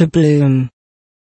To bloom.